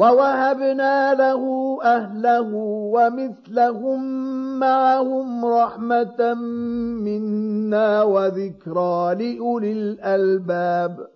ووهبنا له أهله ومثلهم معهم رحمة منا وذكرى لأولي الألباب